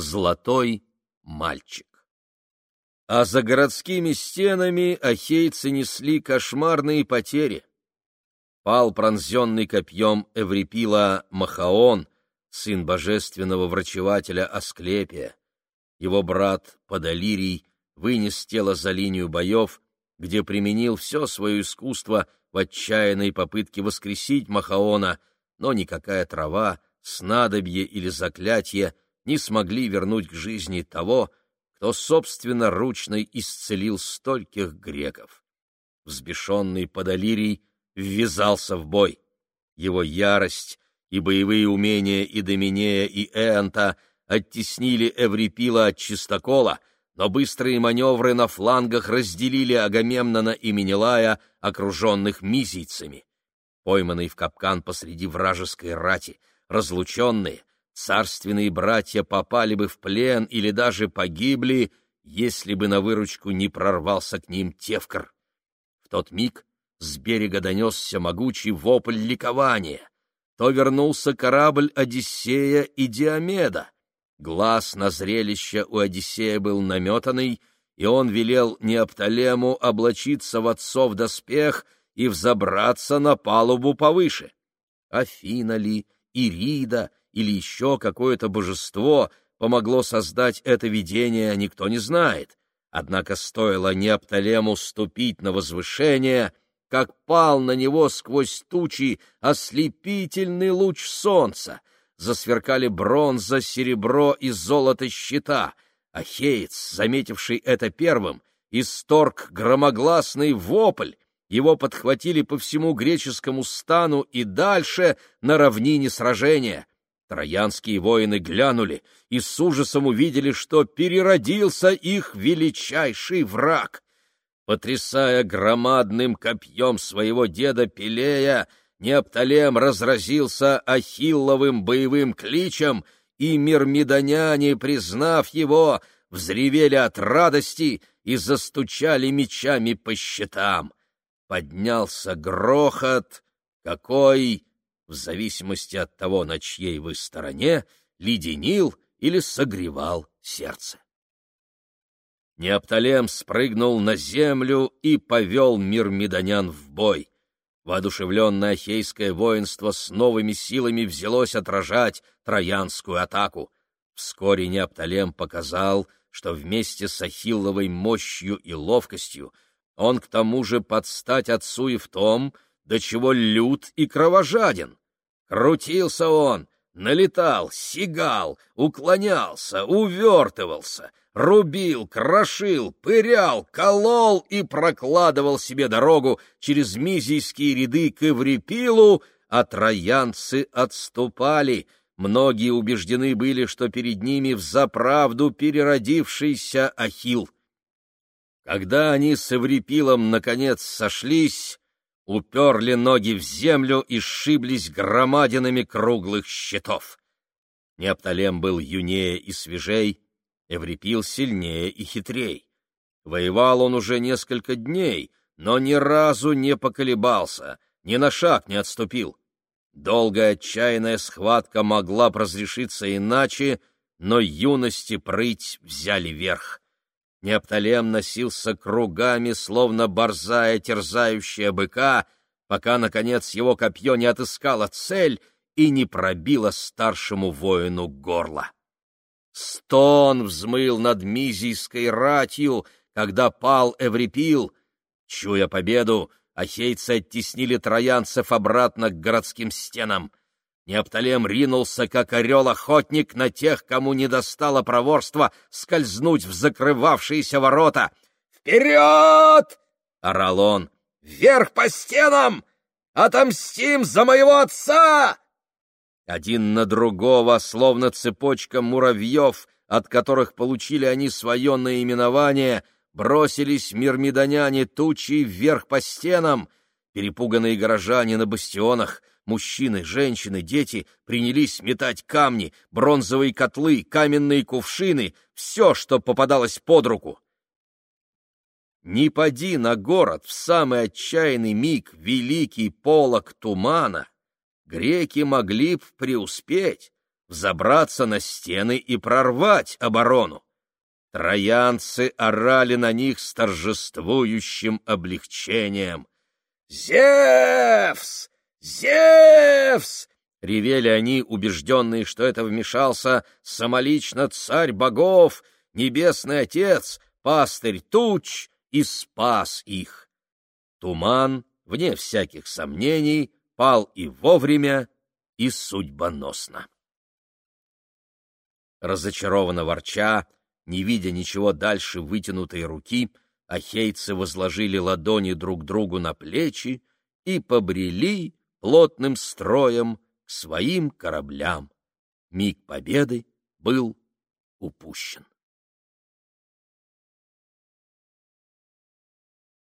«Золотой мальчик». А за городскими стенами ахейцы несли кошмарные потери. Пал пронзенный копьем Эврипила Махаон, сын божественного врачевателя Асклепия. Его брат Подолирий вынес тело за линию боев, где применил все свое искусство в отчаянной попытке воскресить Махаона, но никакая трава, снадобье или заклятие не смогли вернуть к жизни того, кто собственноручно исцелил стольких греков. Взбешенный Подолирий ввязался в бой. Его ярость и боевые умения и Доминея, и Эанта оттеснили Эврипила от чистокола, но быстрые маневры на флангах разделили Агамемнона и Менелая, окруженных мизийцами. Пойманный в капкан посреди вражеской рати, разлученные, царственные братья попали бы в плен или даже погибли, если бы на выручку не прорвался к ним Тевкар. В тот миг с берега донесся могучий вопль ликования. То вернулся корабль Одиссея и Диомеда. Глаз на зрелище у Одиссея был наметанный, и он велел Неопталему облачиться в отцов доспех и взобраться на палубу повыше. Афина ли, Ирида или еще какое-то божество помогло создать это видение, никто не знает. Однако стоило Неопталему ступить на возвышение, как пал на него сквозь тучи ослепительный луч солнца. Засверкали бронза, серебро и золото щита. Ахеец, заметивший это первым, исторг громогласный вопль, его подхватили по всему греческому стану и дальше на равнине сражения. Троянские воины глянули и с ужасом увидели, что переродился их величайший враг. Потрясая громадным копьем своего деда Пелея, Неопталем разразился ахилловым боевым кличем, и мирмидоняне, признав его, взревели от радости и застучали мечами по щитам. Поднялся грохот, какой в зависимости от того, на чьей вы стороне, леденил или согревал сердце. Неопталем спрыгнул на землю и повел мир медонян в бой. Воодушевленное ахейское воинство с новыми силами взялось отражать троянскую атаку. Вскоре Неопталем показал, что вместе с ахилловой мощью и ловкостью он к тому же подстать отцу и в том, до чего лют и кровожаден. Крутился он, налетал, сигал, уклонялся, увертывался, рубил, крошил, пырял, колол и прокладывал себе дорогу через мизийские ряды к Эврипилу, а троянцы отступали. Многие убеждены были, что перед ними взаправду переродившийся Ахил. Когда они с Эврипилом наконец сошлись, уперли ноги в землю и сшиблись громадинами круглых щитов. Неопталем был юнее и свежей, Эврипил сильнее и хитрей. Воевал он уже несколько дней, но ни разу не поколебался, ни на шаг не отступил. Долгая отчаянная схватка могла разрешиться иначе, но юности прыть взяли верх. Неопталем носился кругами, словно борзая, терзающая быка, пока, наконец, его копье не отыскало цель и не пробило старшему воину горло. Стон взмыл над мизийской ратью, когда пал Эврипил. Чуя победу, ахейцы оттеснили троянцев обратно к городским стенам. Неопталем ринулся, как орел-охотник, на тех, кому не достало проворства скользнуть в закрывавшиеся ворота. «Вперед!» — орал он. «Вверх по стенам! Отомстим за моего отца!» Один на другого, словно цепочка муравьев, от которых получили они свое наименование, бросились мирмидоняне тучи вверх по стенам. Перепуганные горожане на бастионах — Мужчины, женщины, дети принялись метать камни, бронзовые котлы, каменные кувшины, все, что попадалось под руку. Не поди на город в самый отчаянный миг великий полог тумана, греки могли б преуспеть, взобраться на стены и прорвать оборону. Троянцы орали на них с торжествующим облегчением. «Зевс! Зевс!» — ревели они, убежденные, что это вмешался самолично царь богов, небесный отец, пастырь туч, и спас их. Туман, вне всяких сомнений, пал и вовремя, и судьбоносно. Разочарованно ворча, не видя ничего дальше вытянутой руки, ахейцы возложили ладони друг другу на плечи и побрели плотным строем к своим кораблям. Миг победы был упущен.